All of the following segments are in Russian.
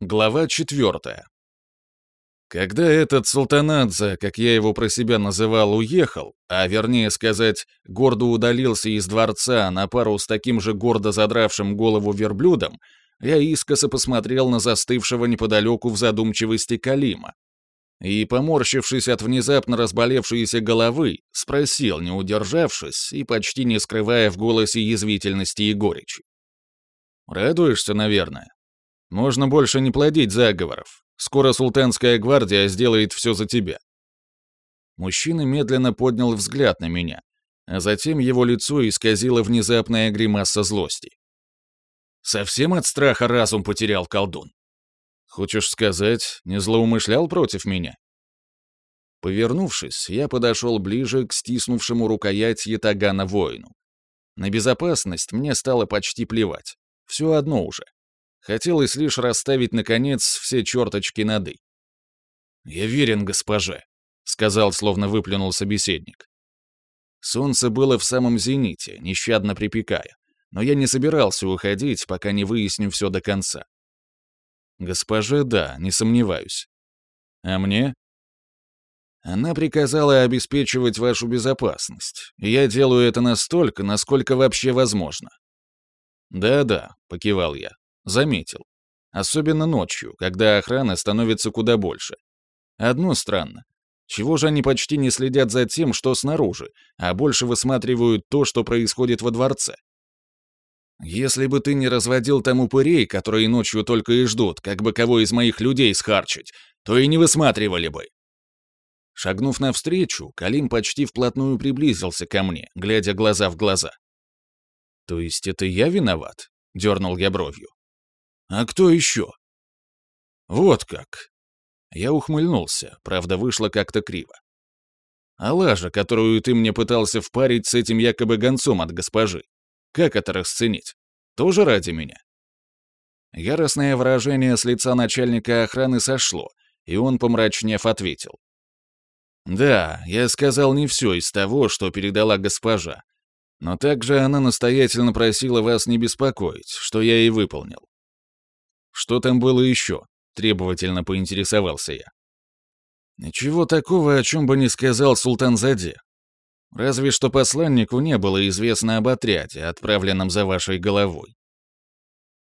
Глава четвертая. Когда этот Султанадзе, как я его про себя называл, уехал, а вернее сказать, гордо удалился из дворца на пару с таким же гордо задравшим голову верблюдом, я искоса посмотрел на застывшего неподалеку в задумчивости Калима. И, поморщившись от внезапно разболевшейся головы, спросил, не удержавшись и почти не скрывая в голосе язвительности и горечи. «Радуешься, наверное?» Можно больше не плодить заговоров. Скоро султанская гвардия сделает все за тебя». Мужчина медленно поднял взгляд на меня, а затем его лицо исказило внезапная гримаса злости. «Совсем от страха разум потерял колдун?» «Хочешь сказать, не злоумышлял против меня?» Повернувшись, я подошел ближе к стиснувшему рукоять ятагана воину. На безопасность мне стало почти плевать. Все одно уже. Хотелось лишь расставить, наконец, все черточки над «и». «Я верен госпоже», — сказал, словно выплюнул собеседник. Солнце было в самом зените, нещадно припекая, но я не собирался уходить, пока не выясню все до конца. Госпоже, да, не сомневаюсь. А мне? Она приказала обеспечивать вашу безопасность, и я делаю это настолько, насколько вообще возможно. Да-да, покивал я. Заметил. Особенно ночью, когда охраны становится куда больше. Одно странно. Чего же они почти не следят за тем, что снаружи, а больше высматривают то, что происходит во дворце? Если бы ты не разводил там упырей, которые ночью только и ждут, как бы кого из моих людей схарчить, то и не высматривали бы. Шагнув навстречу, Калим почти вплотную приблизился ко мне, глядя глаза в глаза. «То есть это я виноват?» — дернул я бровью. А кто еще? Вот как. Я ухмыльнулся, правда, вышло как-то криво. А лажа, которую ты мне пытался впарить с этим якобы гонцом от госпожи, как это расценить? Тоже ради меня? Яростное выражение с лица начальника охраны сошло, и он, помрачнев, ответил. «Да, я сказал не все из того, что передала госпожа, но также она настоятельно просила вас не беспокоить, что я и выполнил. Что там было еще? Требовательно поинтересовался я. Ничего такого, о чем бы не сказал Султан Заде. Разве что посланнику не было известно об отряде, отправленном за вашей головой.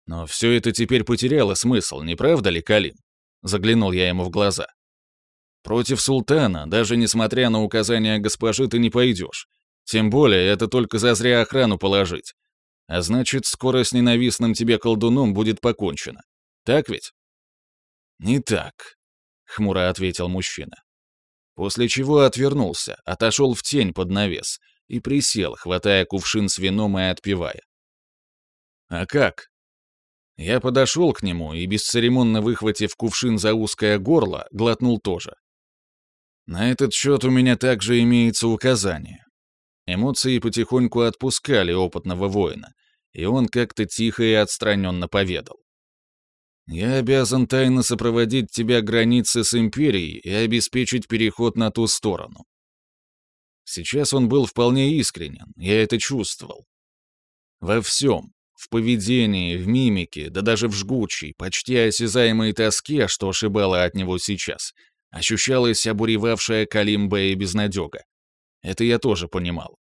Но все это теперь потеряло смысл, не правда ли, Калим? Заглянул я ему в глаза. Против султана, даже несмотря на указания госпожи, ты не пойдешь. Тем более, это только зазря охрану положить. А значит, скоро с ненавистным тебе колдуном будет покончено. Так ведь?» «Не так», — хмуро ответил мужчина. После чего отвернулся, отошел в тень под навес и присел, хватая кувшин с вином и отпивая. «А как?» Я подошел к нему и, бесцеремонно выхватив кувшин за узкое горло, глотнул тоже. На этот счет у меня также имеется указание. Эмоции потихоньку отпускали опытного воина, и он как-то тихо и отстраненно поведал. Я обязан тайно сопроводить тебя границы с Империей и обеспечить переход на ту сторону. Сейчас он был вполне искренен, я это чувствовал. Во всем, в поведении, в мимике, да даже в жгучей, почти осязаемой тоске, что ошибала от него сейчас, ощущалась обуревавшая Калимба и безнадега. Это я тоже понимал.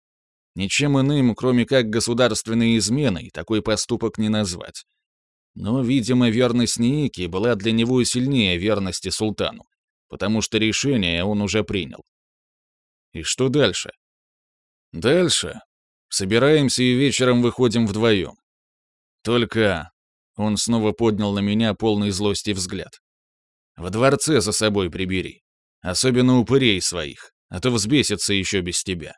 Ничем иным, кроме как государственной изменой, такой поступок не назвать. Но, видимо, верность Ники была для него сильнее верности султану, потому что решение он уже принял. И что дальше? Дальше. Собираемся и вечером выходим вдвоем. Только... Он снова поднял на меня полный злости взгляд. В дворце за собой прибери. Особенно упырей своих, а то взбесится еще без тебя.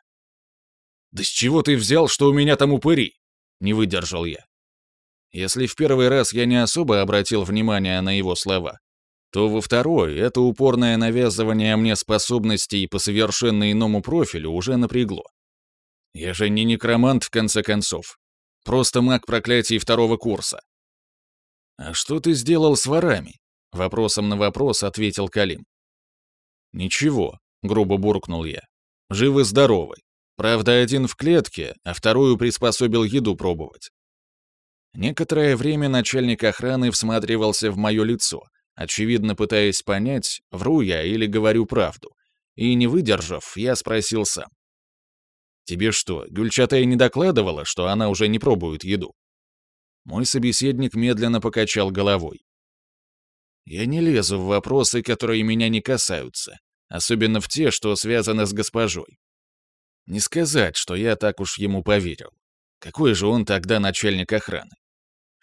«Да с чего ты взял, что у меня там упыри?» Не выдержал я. Если в первый раз я не особо обратил внимание на его слова, то во второй это упорное навязывание мне способностей по совершенно иному профилю уже напрягло. Я же не некромант, в конце концов. Просто маг проклятий второго курса. «А что ты сделал с ворами?» — вопросом на вопрос ответил Калим. «Ничего», — грубо буркнул я. «Живы-здоровы. Правда, один в клетке, а вторую приспособил еду пробовать. Некоторое время начальник охраны всматривался в мое лицо, очевидно пытаясь понять, вру я или говорю правду. И не выдержав, я спросил сам. «Тебе что, Гюльчатая не докладывала, что она уже не пробует еду?» Мой собеседник медленно покачал головой. «Я не лезу в вопросы, которые меня не касаются, особенно в те, что связаны с госпожой. Не сказать, что я так уж ему поверил. Какой же он тогда начальник охраны?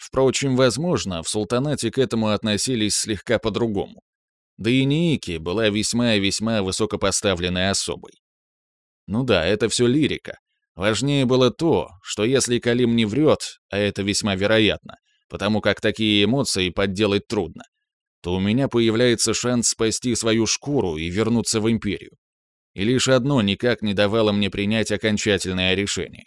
Впрочем, возможно, в султанате к этому относились слегка по-другому. Да и Ники была весьма и весьма высокопоставленной особой. Ну да, это все лирика. Важнее было то, что если Калим не врет, а это весьма вероятно, потому как такие эмоции подделать трудно, то у меня появляется шанс спасти свою шкуру и вернуться в империю. И лишь одно никак не давало мне принять окончательное решение.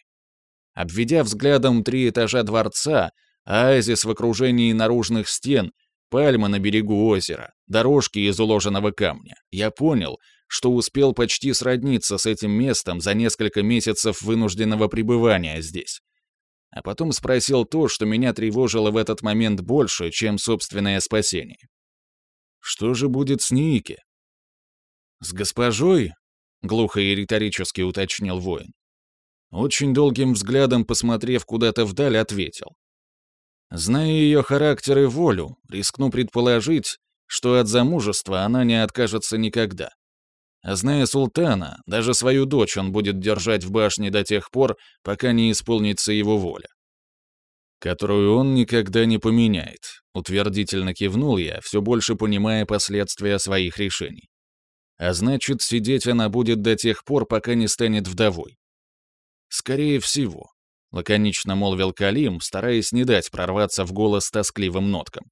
Обведя взглядом три этажа дворца, оазис в окружении наружных стен, пальма на берегу озера, дорожки из уложенного камня, я понял, что успел почти сродниться с этим местом за несколько месяцев вынужденного пребывания здесь. А потом спросил то, что меня тревожило в этот момент больше, чем собственное спасение. Что же будет с Ники? С госпожой? Глухо и риторически уточнил воин. Очень долгим взглядом, посмотрев куда-то вдаль, ответил. Зная ее характер и волю, рискну предположить, что от замужества она не откажется никогда. А зная султана, даже свою дочь он будет держать в башне до тех пор, пока не исполнится его воля. Которую он никогда не поменяет, утвердительно кивнул я, все больше понимая последствия своих решений. А значит, сидеть она будет до тех пор, пока не станет вдовой. Скорее всего, лаконично молвил Калим, стараясь не дать прорваться в голос тоскливым ноткам.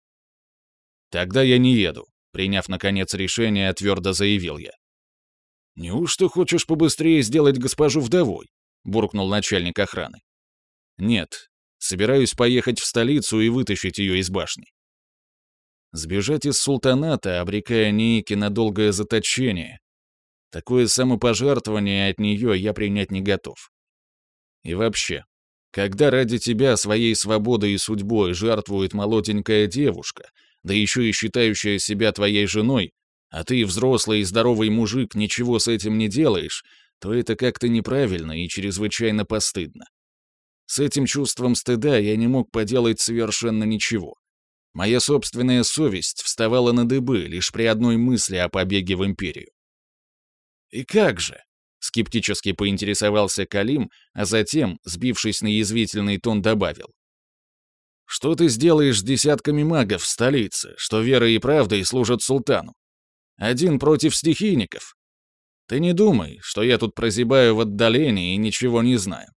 Тогда я не еду, приняв наконец решение, твердо заявил я. «Неужто хочешь побыстрее сделать госпожу вдовой?» — буркнул начальник охраны. «Нет, собираюсь поехать в столицу и вытащить ее из башни. Сбежать из султаната, обрекая Нейки на долгое заточение. Такое самопожертвование от нее я принять не готов. И вообще, когда ради тебя своей свободой и судьбой жертвует молоденькая девушка, да еще и считающая себя твоей женой, а ты, взрослый и здоровый мужик, ничего с этим не делаешь, то это как-то неправильно и чрезвычайно постыдно. С этим чувством стыда я не мог поделать совершенно ничего. Моя собственная совесть вставала на дыбы лишь при одной мысли о побеге в империю. «И как же?» — скептически поинтересовался Калим, а затем, сбившись на язвительный тон, добавил. «Что ты сделаешь с десятками магов в столице, что верой и правдой служат султану? Один против стихийников. Ты не думай, что я тут прозябаю в отдалении и ничего не знаю.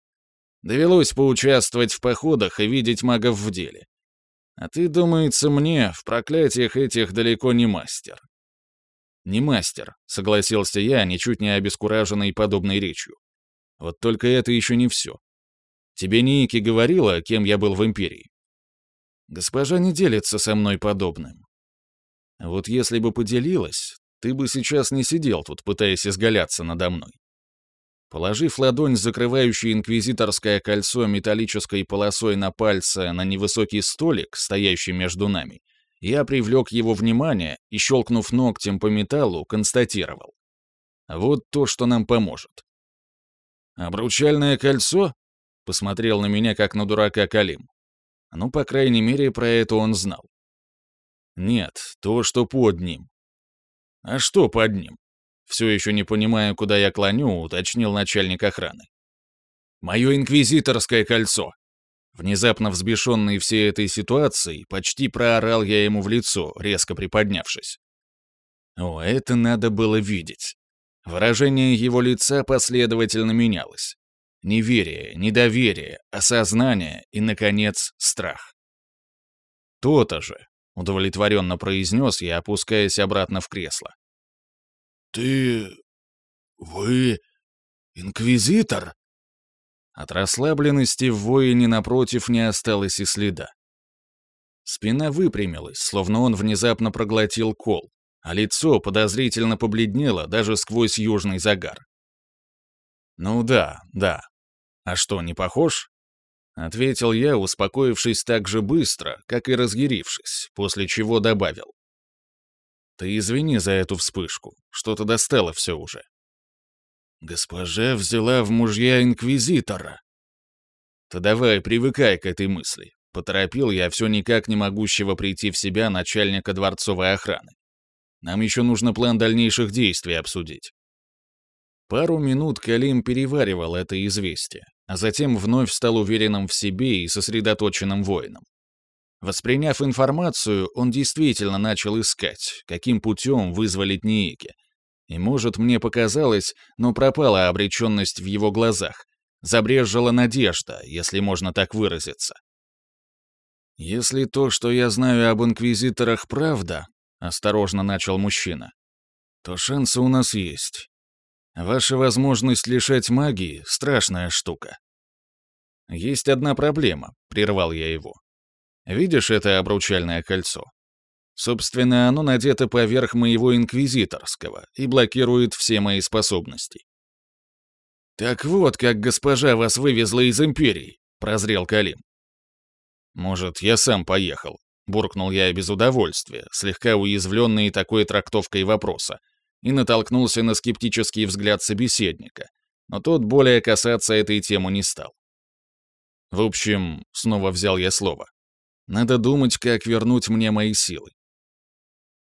Довелось поучаствовать в походах и видеть магов в деле. А ты, думается мне, в проклятиях этих далеко не мастер. Не мастер, согласился я, ничуть не обескураженный подобной речью. Вот только это еще не все. Тебе Ники говорила, кем я был в Империи? Госпожа не делится со мной подобным. Вот если бы поделилась, ты бы сейчас не сидел тут, пытаясь изгаляться надо мной. Положив ладонь, закрывающую инквизиторское кольцо металлической полосой на пальце на невысокий столик, стоящий между нами, я привлек его внимание и, щелкнув ногтем по металлу, констатировал. Вот то, что нам поможет. «Обручальное кольцо?» — посмотрел на меня, как на дурака Калим. Ну, по крайней мере, про это он знал. Нет, то, что под ним. А что под ним? Все еще не понимая, куда я клоню, уточнил начальник охраны. Мое инквизиторское кольцо. Внезапно взбешенный всей этой ситуацией, почти проорал я ему в лицо, резко приподнявшись. О, это надо было видеть. Выражение его лица последовательно менялось. Неверие, недоверие, осознание и, наконец, страх. То-то же, — удовлетворенно произнес я, опускаясь обратно в кресло. «Ты... вы... инквизитор?» От расслабленности в воине напротив не осталось и следа. Спина выпрямилась, словно он внезапно проглотил кол, а лицо подозрительно побледнело даже сквозь южный загар. «Ну да, да. А что, не похож?» — ответил я, успокоившись так же быстро, как и разъярившись, после чего добавил. «Ты извини за эту вспышку, что-то достало все уже». «Госпожа взяла в мужья инквизитора». «Ты давай, привыкай к этой мысли», — поторопил я все никак не могущего прийти в себя начальника дворцовой охраны. «Нам еще нужно план дальнейших действий обсудить». Пару минут Калим переваривал это известие, а затем вновь стал уверенным в себе и сосредоточенным воином. Восприняв информацию, он действительно начал искать, каким путем вызволить Ниики. И, может, мне показалось, но пропала обреченность в его глазах. Забрежжила надежда, если можно так выразиться. «Если то, что я знаю об инквизиторах, правда», — осторожно начал мужчина, — «то шансы у нас есть. Ваша возможность лишать магии — страшная штука. Есть одна проблема, прервал я его. Видишь это обручальное кольцо? Собственно, оно надето поверх моего инквизиторского и блокирует все мои способности. «Так вот, как госпожа вас вывезла из Империи», — прозрел Калим. «Может, я сам поехал», — буркнул я без удовольствия, слегка уязвленный такой трактовкой вопроса, и натолкнулся на скептический взгляд собеседника, но тот более касаться этой темы не стал. В общем, снова взял я слово. Надо думать, как вернуть мне мои силы.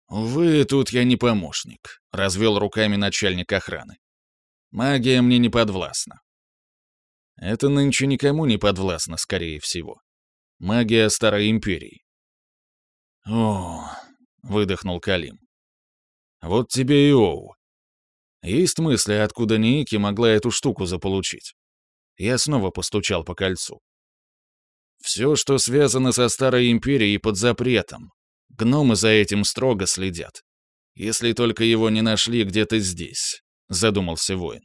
«Увы, тут я не помощник», — развел руками начальник охраны. «Магия мне не подвластна». Это нынче никому не подвластно, скорее всего. Магия Старой Империи. «О», — выдохнул Калим. Вот тебе и Оу. Есть мысли, откуда Ники могла эту штуку заполучить. Я снова постучал по кольцу. Все, что связано со Старой Империей, под запретом. Гномы за этим строго следят. Если только его не нашли где-то здесь, задумался воин.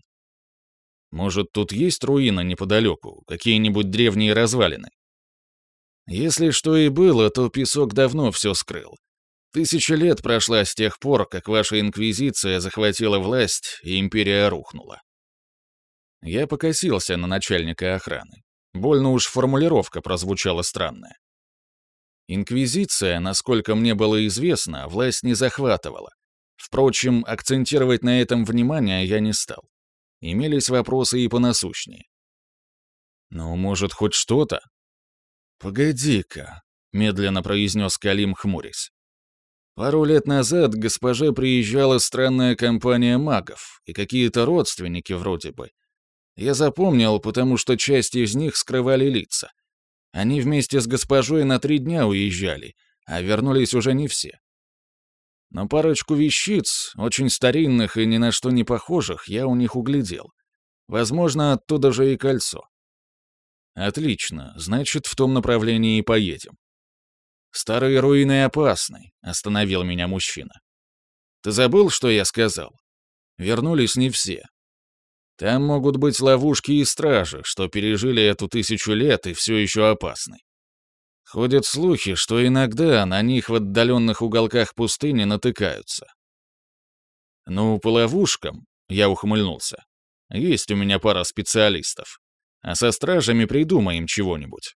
Может, тут есть руина неподалеку, какие-нибудь древние развалины? Если что и было, то песок давно все скрыл, Тысяча лет прошла с тех пор, как ваша инквизиция захватила власть, и империя рухнула. Я покосился на начальника охраны. Больно уж формулировка прозвучала странная. Инквизиция, насколько мне было известно, власть не захватывала. Впрочем, акцентировать на этом внимание я не стал. Имелись вопросы и понасущнее. «Ну, может, хоть что-то?» «Погоди-ка», — медленно произнес Калим, хмурясь. Пару лет назад госпоже приезжала странная компания магов и какие-то родственники вроде бы. Я запомнил, потому что часть из них скрывали лица. Они вместе с госпожой на три дня уезжали, а вернулись уже не все. Но парочку вещиц, очень старинных и ни на что не похожих, я у них углядел. Возможно, оттуда же и кольцо. Отлично, значит, в том направлении и поедем. «Старые руины опасны», — остановил меня мужчина. «Ты забыл, что я сказал? Вернулись не все. Там могут быть ловушки и стражи, что пережили эту тысячу лет и все еще опасны. Ходят слухи, что иногда на них в отдаленных уголках пустыни натыкаются. Ну, по ловушкам, я ухмыльнулся. Есть у меня пара специалистов. А со стражами придумаем чего-нибудь.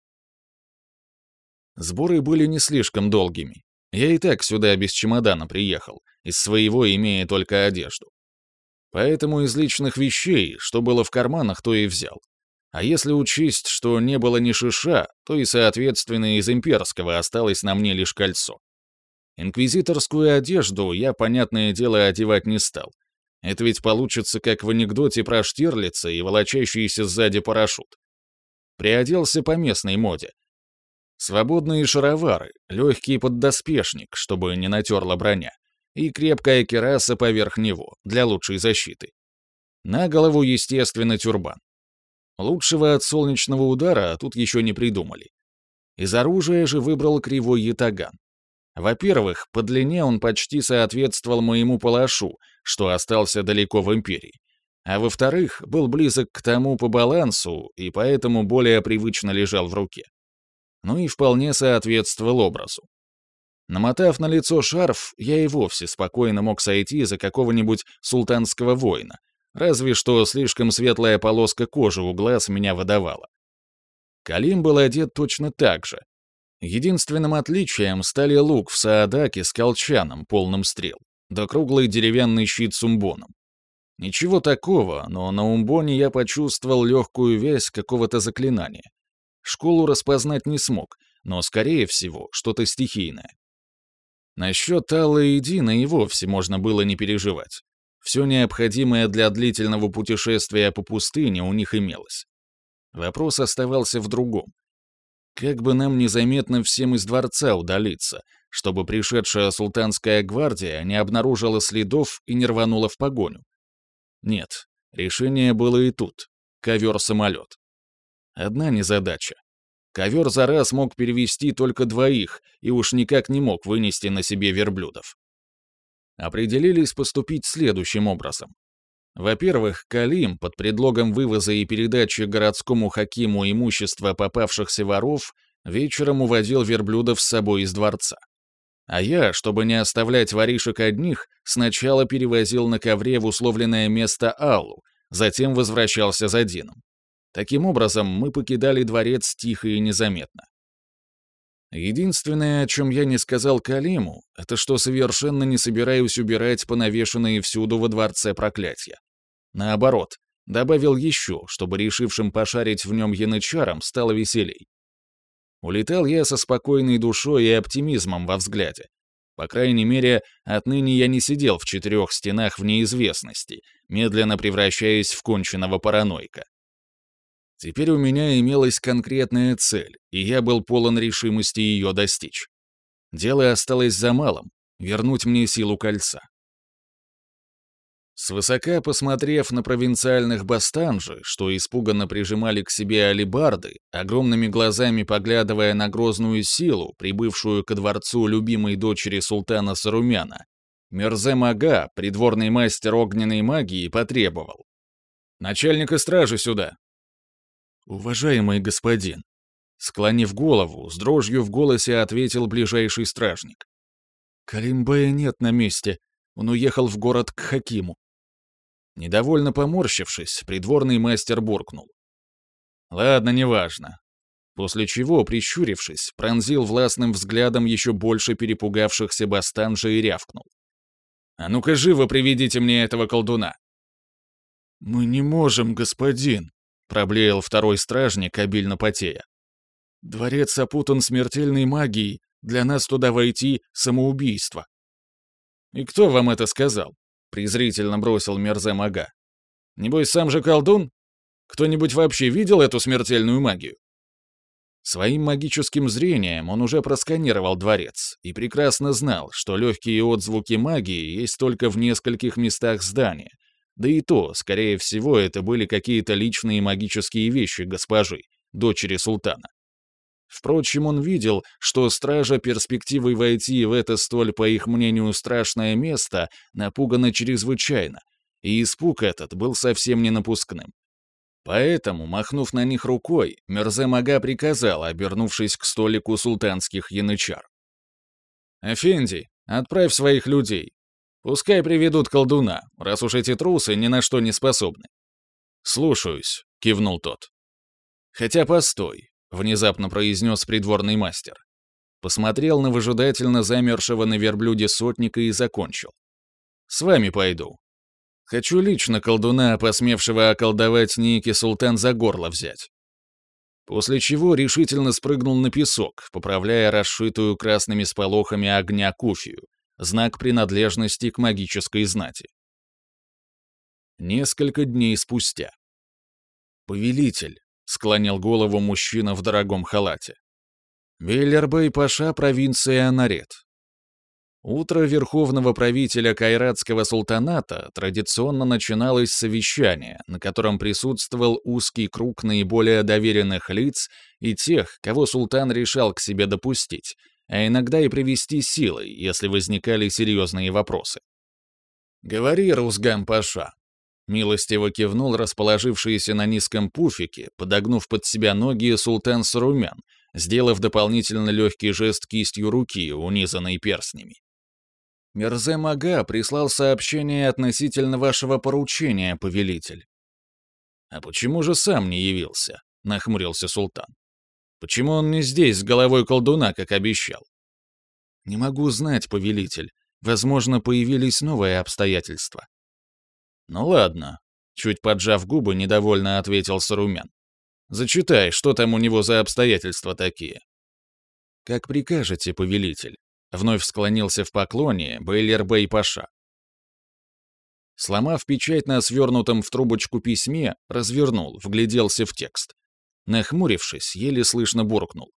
Сборы были не слишком долгими. Я и так сюда без чемодана приехал, из своего имея только одежду. Поэтому из личных вещей, что было в карманах, то и взял. А если учесть, что не было ни шиша, то и, соответственно, из имперского осталось на мне лишь кольцо. Инквизиторскую одежду я, понятное дело, одевать не стал. Это ведь получится, как в анекдоте про Штирлица и волочащийся сзади парашют. Приоделся по местной моде, Свободные шаровары, легкий поддоспешник, чтобы не натерла броня, и крепкая кераса поверх него, для лучшей защиты. На голову, естественно, тюрбан. Лучшего от солнечного удара тут еще не придумали. Из оружия же выбрал кривой ятаган. Во-первых, по длине он почти соответствовал моему палашу, что остался далеко в Империи. А во-вторых, был близок к тому по балансу и поэтому более привычно лежал в руке ну и вполне соответствовал образу. Намотав на лицо шарф, я и вовсе спокойно мог сойти за какого-нибудь султанского воина, разве что слишком светлая полоска кожи у глаз меня выдавала. Калим был одет точно так же. Единственным отличием стали лук в Саадаке с колчаном, полным стрел, да круглый деревянный щит с умбоном. Ничего такого, но на умбоне я почувствовал легкую вязь какого-то заклинания. Школу распознать не смог, но, скорее всего, что-то стихийное. Насчет Аллы и Дина и вовсе можно было не переживать. Все необходимое для длительного путешествия по пустыне у них имелось. Вопрос оставался в другом. Как бы нам незаметно всем из дворца удалиться, чтобы пришедшая султанская гвардия не обнаружила следов и не рванула в погоню? Нет, решение было и тут. Ковер-самолет. Одна незадача. Ковер за раз мог перевести только двоих и уж никак не мог вынести на себе верблюдов. Определились поступить следующим образом. Во-первых, Калим под предлогом вывоза и передачи городскому хакиму имущества попавшихся воров вечером уводил верблюдов с собой из дворца. А я, чтобы не оставлять воришек одних, сначала перевозил на ковре в условленное место Аллу, затем возвращался за Дином. Таким образом, мы покидали дворец тихо и незаметно. Единственное, о чем я не сказал Калиму, это что совершенно не собираюсь убирать понавешенные всюду во дворце проклятия. Наоборот, добавил еще, чтобы решившим пошарить в нем янычарам стало веселей. Улетал я со спокойной душой и оптимизмом во взгляде. По крайней мере, отныне я не сидел в четырех стенах в неизвестности, медленно превращаясь в конченного паранойка. Теперь у меня имелась конкретная цель, и я был полон решимости ее достичь. Дело осталось за малым — вернуть мне силу кольца. Свысока посмотрев на провинциальных бастанжи, что испуганно прижимали к себе алибарды, огромными глазами поглядывая на грозную силу, прибывшую ко дворцу любимой дочери султана Сарумяна, Мерзе Мага, придворный мастер огненной магии, потребовал. «Начальника стражи сюда!» «Уважаемый господин!» Склонив голову, с дрожью в голосе ответил ближайший стражник. «Калимбея нет на месте. Он уехал в город к Хакиму. Недовольно поморщившись, придворный мастер буркнул. «Ладно, неважно». После чего, прищурившись, пронзил властным взглядом еще больше перепугавшихся бастанжа и рявкнул. «А ну-ка живо приведите мне этого колдуна!» «Мы не можем, господин», — проблеял второй стражник, обильно потея. «Дворец опутан смертельной магией, для нас туда войти — самоубийство». «И кто вам это сказал?» презрительно бросил Мерзе Мага. «Небось, сам же колдун? Кто-нибудь вообще видел эту смертельную магию?» Своим магическим зрением он уже просканировал дворец и прекрасно знал, что легкие отзвуки магии есть только в нескольких местах здания, да и то, скорее всего, это были какие-то личные магические вещи госпожи, дочери султана. Впрочем, он видел, что стража перспективой войти в это столь, по их мнению, страшное место напугана чрезвычайно, и испуг этот был совсем не напускным. Поэтому, махнув на них рукой, Мерзе-Мага приказал, обернувшись к столику султанских янычар. «Эфенди, отправь своих людей. Пускай приведут колдуна, раз уж эти трусы ни на что не способны». «Слушаюсь», — кивнул тот. «Хотя постой, внезапно произнес придворный мастер. Посмотрел на выжидательно замершего на верблюде сотника и закончил. «С вами пойду. Хочу лично колдуна, посмевшего околдовать Ники Султан за горло взять». После чего решительно спрыгнул на песок, поправляя расшитую красными сполохами огня куфию, знак принадлежности к магической знати. Несколько дней спустя. «Повелитель, — склонил голову мужчина в дорогом халате. Беллербей-паша, провинция Анарет. Утро верховного правителя Кайратского султаната традиционно начиналось с совещания, на котором присутствовал узкий круг наиболее доверенных лиц и тех, кого султан решал к себе допустить, а иногда и привести силой, если возникали серьезные вопросы. «Говори, Рузгам-паша», Милостиво кивнул расположившийся на низком пуфике, подогнув под себя ноги султан Сарумян, сделав дополнительно легкий жест кистью руки, унизанной перстнями. Мерзе Мага прислал сообщение относительно вашего поручения, повелитель. «А почему же сам не явился?» — нахмурился султан. Почему он не здесь, с головой колдуна, как обещал? Не могу знать, повелитель. Возможно, появились новые обстоятельства. Ну ладно, чуть поджав губы, недовольно ответил Сарумян. Зачитай, что там у него за обстоятельства такие. Как прикажете, повелитель. Вновь склонился в поклоне Бейлер Бей Паша. Сломав печать на свернутом в трубочку письме, развернул, вгляделся в текст. Нахмурившись, еле слышно буркнул.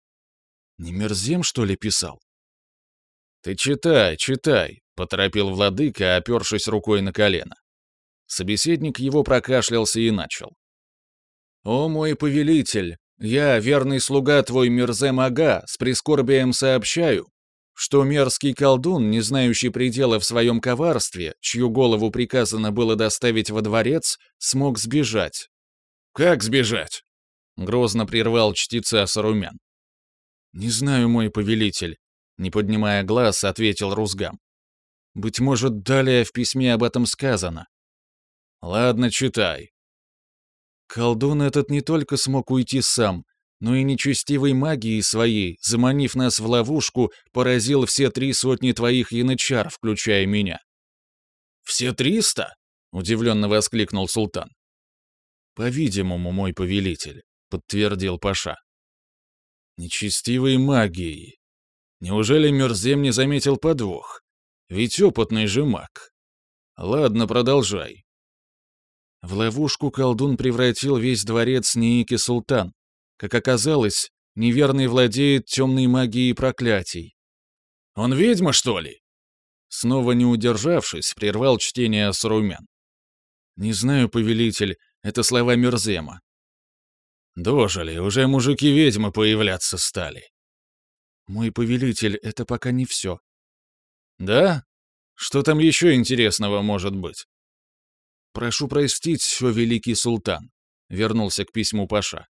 «Не мерзем, что ли, писал?» «Ты читай, читай», — поторопил владыка, опершись рукой на колено. Собеседник его прокашлялся и начал. «О мой повелитель, я, верный слуга твой Мирзем Ага, с прискорбием сообщаю, что мерзкий колдун, не знающий предела в своем коварстве, чью голову приказано было доставить во дворец, смог сбежать». «Как сбежать?» — грозно прервал чтеца Сарумян. «Не знаю, мой повелитель. Не поднимая глаз, ответил Рузгам. «Быть может, далее в письме об этом сказано». «Ладно, читай». Колдун этот не только смог уйти сам, но и нечестивой магией своей, заманив нас в ловушку, поразил все три сотни твоих янычар, включая меня. «Все триста?» — удивленно воскликнул султан. «По-видимому, мой повелитель», — подтвердил Паша. «Нечестивой магией. Неужели Мерзем не заметил подвох? Ведь опытный же маг. Ладно, продолжай. В ловушку колдун превратил весь дворец Ники Султан. Как оказалось, неверный владеет темной магией проклятий. «Он ведьма, что ли?» Снова не удержавшись, прервал чтение Сарумян. «Не знаю, повелитель, это слова Мерзема». «Дожили, уже мужики-ведьмы появляться стали. «Мой повелитель, это пока не все». «Да? Что там еще интересного может быть?» «Прошу простить, о великий султан», — вернулся к письму Паша.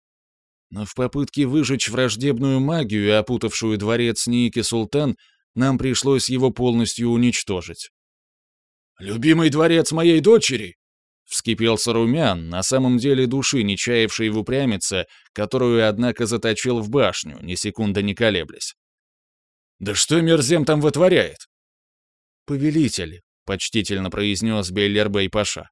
«Но в попытке выжечь враждебную магию, опутавшую дворец Ники Султан, нам пришлось его полностью уничтожить». «Любимый дворец моей дочери?» — вскипел Сарумян, на самом деле души не чаявший в упрямице, которую, однако, заточил в башню, ни секунды не колеблясь. Да что Мерзем там вытворяет? Повелитель, почтительно произнес Бейлербей Паша.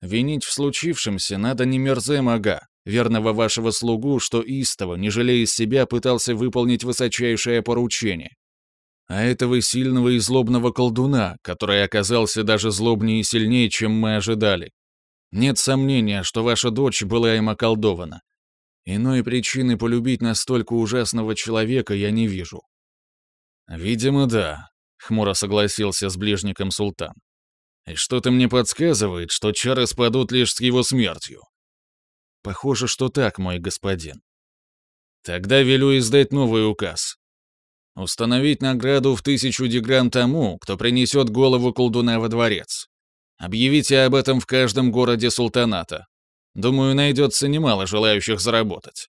Винить в случившемся надо не Мерзем Ага, верного вашего слугу, что истово, не жалея себя, пытался выполнить высочайшее поручение. А этого сильного и злобного колдуна, который оказался даже злобнее и сильнее, чем мы ожидали. Нет сомнения, что ваша дочь была им околдована. Иной причины полюбить настолько ужасного человека я не вижу. «Видимо, да», — хмуро согласился с ближником султан. «И что-то мне подсказывает, что чары спадут лишь с его смертью». «Похоже, что так, мой господин». «Тогда велю издать новый указ. Установить награду в тысячу дигран тому, кто принесет голову колдуна во дворец. Объявите об этом в каждом городе султаната. Думаю, найдется немало желающих заработать».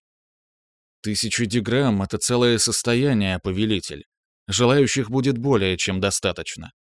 «Тысячу диграмм — это целое состояние, повелитель. Желающих будет более чем достаточно.